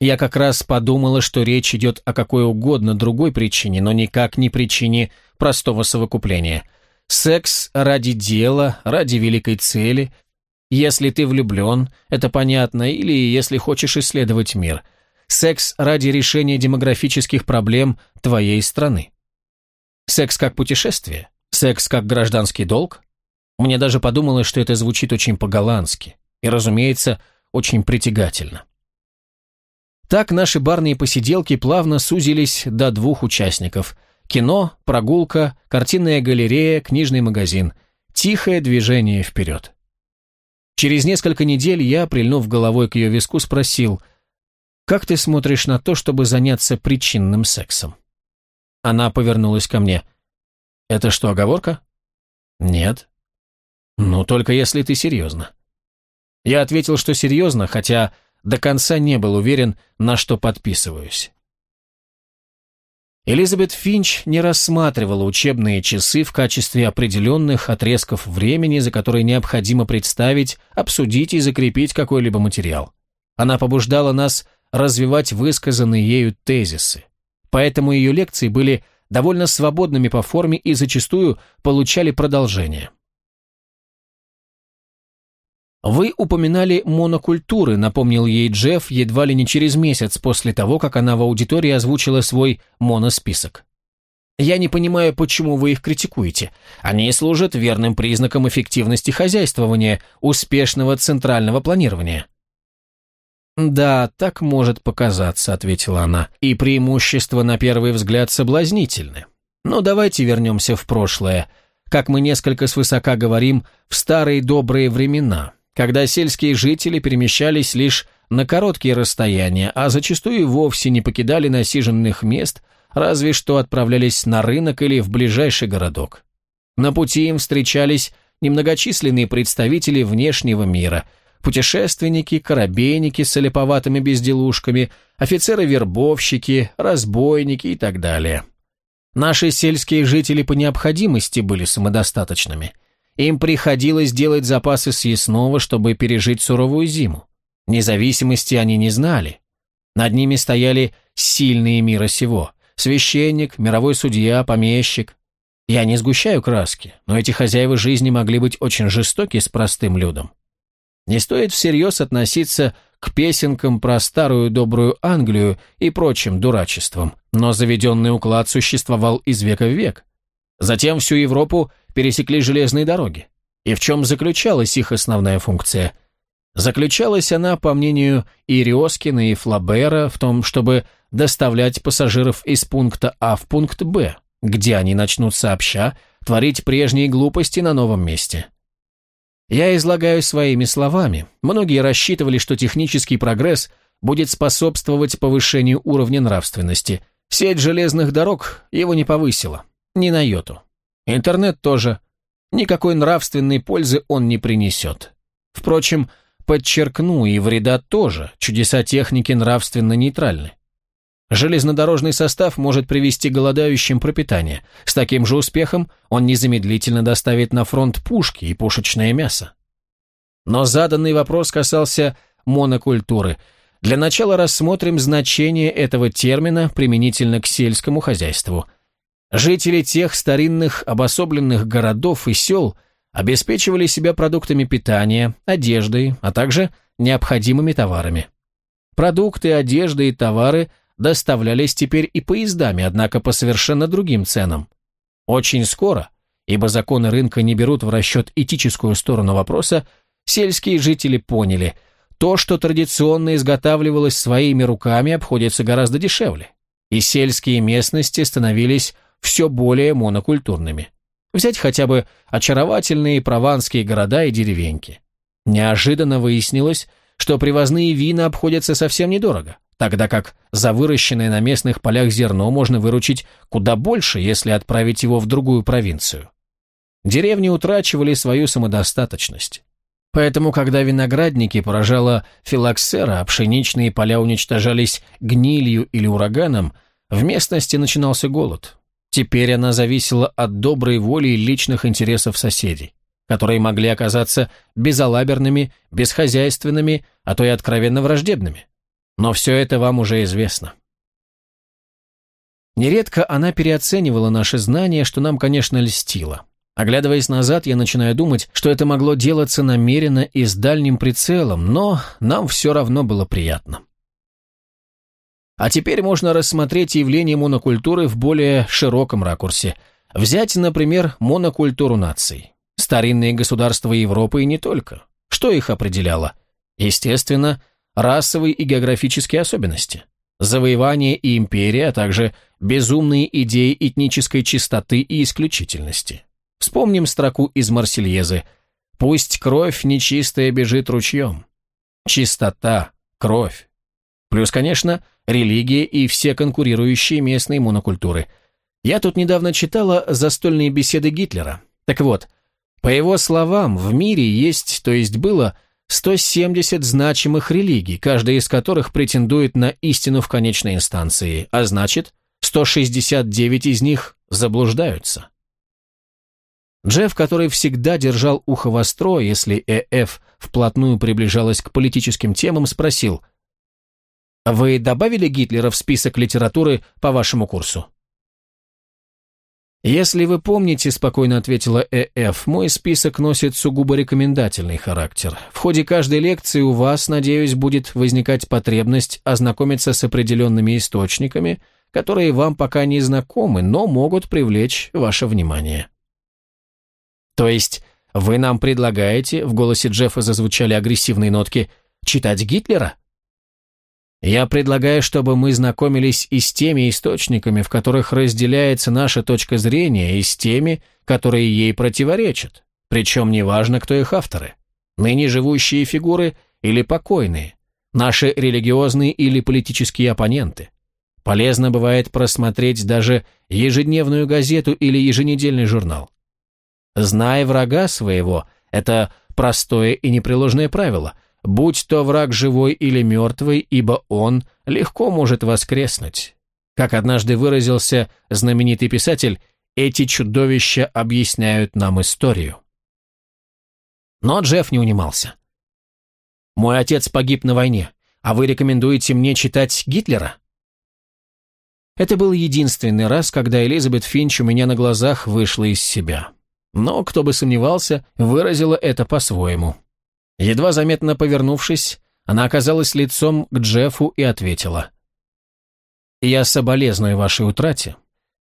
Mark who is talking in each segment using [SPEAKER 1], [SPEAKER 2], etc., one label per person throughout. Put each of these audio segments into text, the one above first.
[SPEAKER 1] Я как раз подумала, что речь идет о какой угодно другой причине, но никак не причине простого совокупления. Секс ради дела, ради великой цели. Если ты влюблен, это понятно, или если хочешь исследовать мир. Секс ради решения демографических проблем твоей страны. Секс как путешествие? Секс как гражданский долг? Мне даже подумалось, что это звучит очень по-голландски. И, разумеется, очень притягательно. Так наши барные посиделки плавно сузились до двух участников. Кино, прогулка, картинная галерея, книжный магазин. Тихое движение вперед. Через несколько недель я, прильнув головой к ее виску, спросил, «Как ты смотришь на то, чтобы заняться причинным сексом?» Она повернулась ко мне. «Это что, оговорка?» «Нет». «Ну, только если ты серьезно». Я ответил, что серьезно, хотя до конца не был уверен, на что подписываюсь. Элизабет Финч не рассматривала учебные часы в качестве определенных отрезков времени, за которые необходимо представить, обсудить и закрепить какой-либо материал. Она побуждала нас развивать высказанные ею тезисы. Поэтому ее лекции были довольно свободными по форме и зачастую получали продолжение. «Вы упоминали монокультуры», — напомнил ей Джефф едва ли не через месяц после того, как она в аудитории озвучила свой моносписок. «Я не понимаю, почему вы их критикуете. Они служат верным признаком эффективности хозяйствования, успешного центрального планирования». «Да, так может показаться», — ответила она, — «и преимущества на первый взгляд соблазнительны. Но давайте вернемся в прошлое, как мы несколько свысока говорим, в старые добрые времена» когда сельские жители перемещались лишь на короткие расстояния, а зачастую вовсе не покидали насиженных мест, разве что отправлялись на рынок или в ближайший городок. На пути им встречались немногочисленные представители внешнего мира, путешественники, корабейники с олиповатыми безделушками, офицеры-вербовщики, разбойники и так далее. Наши сельские жители по необходимости были самодостаточными – им приходилось делать запасы съестного, чтобы пережить суровую зиму. Независимости они не знали. Над ними стояли сильные мира сего. Священник, мировой судья, помещик. Я не сгущаю краски, но эти хозяева жизни могли быть очень жестоки с простым людом. Не стоит всерьез относиться к песенкам про старую добрую Англию и прочим дурачествам, но заведенный уклад существовал из века в век. Затем всю Европу пересекли железные дороги. И в чем заключалась их основная функция? Заключалась она, по мнению и Риоскина, и Флабера, в том, чтобы доставлять пассажиров из пункта А в пункт Б, где они начнут сообща творить прежние глупости на новом месте. Я излагаю своими словами. Многие рассчитывали, что технический прогресс будет способствовать повышению уровня нравственности. Сеть железных дорог его не повысила. Ни на йоту. Интернет тоже. Никакой нравственной пользы он не принесет. Впрочем, подчеркну, и вреда тоже, чудеса техники нравственно нейтральны. Железнодорожный состав может привести голодающим пропитание. С таким же успехом он незамедлительно доставит на фронт пушки и пушечное мясо. Но заданный вопрос касался монокультуры. Для начала рассмотрим значение этого термина применительно к сельскому хозяйству – Жители тех старинных обособленных городов и сел обеспечивали себя продуктами питания, одеждой, а также необходимыми товарами. Продукты, одежда и товары доставлялись теперь и поездами, однако по совершенно другим ценам. Очень скоро, ибо законы рынка не берут в расчет этическую сторону вопроса, сельские жители поняли, то, что традиционно изготавливалось своими руками, обходится гораздо дешевле, и сельские местности становились все более монокультурными. Взять хотя бы очаровательные прованские города и деревеньки. Неожиданно выяснилось, что привозные вина обходятся совсем недорого, тогда как за выращенное на местных полях зерно можно выручить куда больше, если отправить его в другую провинцию. Деревни утрачивали свою самодостаточность. Поэтому, когда виноградники поражала филоксера, а пшеничные поля уничтожались гнилью или ураганом, в местности начинался голод. Теперь она зависела от доброй воли и личных интересов соседей, которые могли оказаться безалаберными, бесхозяйственными, а то и откровенно враждебными. Но все это вам уже известно. Нередко она переоценивала наши знания, что нам, конечно, льстило. Оглядываясь назад, я начинаю думать, что это могло делаться намеренно и с дальним прицелом, но нам все равно было приятно. А теперь можно рассмотреть явление монокультуры в более широком ракурсе. Взять, например, монокультуру наций. Старинные государства Европы и не только. Что их определяло? Естественно, расовые и географические особенности. Завоевание и империя, а также безумные идеи этнической чистоты и исключительности. Вспомним строку из Марсельезы «Пусть кровь нечистая бежит ручьем». Чистота, кровь. Плюс, конечно, религия и все конкурирующие местные монокультуры. Я тут недавно читала застольные беседы Гитлера. Так вот, по его словам, в мире есть, то есть было, 170 значимых религий, каждая из которых претендует на истину в конечной инстанции, а значит, 169 из них заблуждаются. Джефф, который всегда держал ухо востро, если ЭФ вплотную приближалась к политическим темам, спросил, «Вы добавили Гитлера в список литературы по вашему курсу?» «Если вы помните», — спокойно ответила ЭФ, «мой список носит сугубо рекомендательный характер. В ходе каждой лекции у вас, надеюсь, будет возникать потребность ознакомиться с определенными источниками, которые вам пока не знакомы, но могут привлечь ваше внимание». «То есть вы нам предлагаете, — в голосе Джеффа зазвучали агрессивные нотки, — читать Гитлера?» «Я предлагаю, чтобы мы знакомились и с теми источниками, в которых разделяется наша точка зрения, и с теми, которые ей противоречат, причем неважно, кто их авторы, ныне живущие фигуры или покойные, наши религиозные или политические оппоненты. Полезно бывает просмотреть даже ежедневную газету или еженедельный журнал. Знай врага своего – это простое и непреложное правило, будь то враг живой или мертвый, ибо он легко может воскреснуть. Как однажды выразился знаменитый писатель, эти чудовища объясняют нам историю. Но Джефф не унимался. «Мой отец погиб на войне, а вы рекомендуете мне читать Гитлера?» Это был единственный раз, когда Элизабет Финч у меня на глазах вышла из себя но, кто бы сомневался, выразила это по-своему. Едва заметно повернувшись, она оказалась лицом к Джеффу и ответила. «Я соболезную вашей утрате.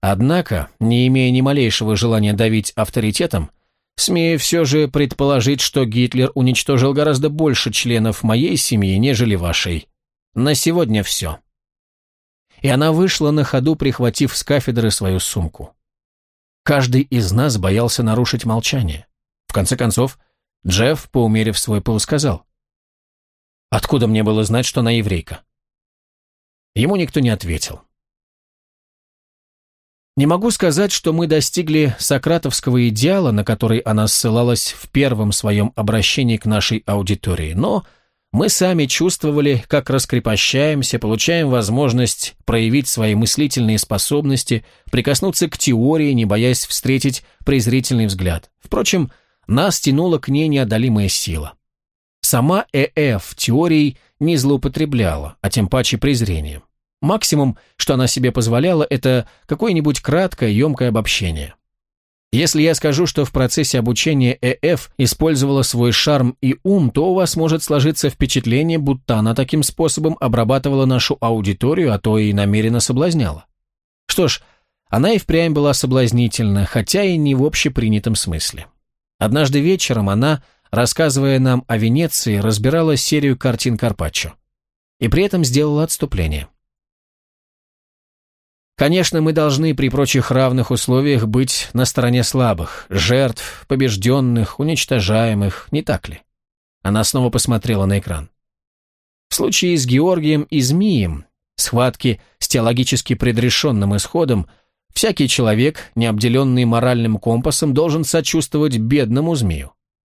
[SPEAKER 1] Однако, не имея ни малейшего желания давить авторитетом, смею все же предположить, что Гитлер уничтожил гораздо больше членов моей семьи, нежели вашей. На сегодня все». И она вышла на ходу, прихватив с кафедры свою сумку. Каждый из нас боялся нарушить молчание. В конце концов, Джефф, поумерив свой пыл, сказал. «Откуда мне было знать, что она еврейка?» Ему никто не ответил. Не могу сказать, что мы достигли сократовского идеала, на который она ссылалась в первом своем обращении к нашей аудитории, но мы сами чувствовали, как раскрепощаемся, получаем возможность проявить свои мыслительные способности, прикоснуться к теории, не боясь встретить презрительный взгляд. Впрочем, нас тянула к ней неодолимая сила. Сама ЭФ теорией не злоупотребляла, а тем паче презрением. Максимум, что она себе позволяла, это какое-нибудь краткое, емкое обобщение. Если я скажу, что в процессе обучения ЭФ использовала свой шарм и ум, то у вас может сложиться впечатление, будто она таким способом обрабатывала нашу аудиторию, а то и намеренно соблазняла. Что ж, она и впрямь была соблазнительна, хотя и не в общепринятом смысле. Однажды вечером она, рассказывая нам о Венеции, разбирала серию картин Карпаччо. И при этом сделала отступление. Конечно, мы должны при прочих равных условиях быть на стороне слабых, жертв, побежденных, уничтожаемых, не так ли? Она снова посмотрела на экран. В случае с Георгием и Змием, схватки с теологически предрешенным исходом, всякий человек, не обделенный моральным компасом, должен сочувствовать бедному змею.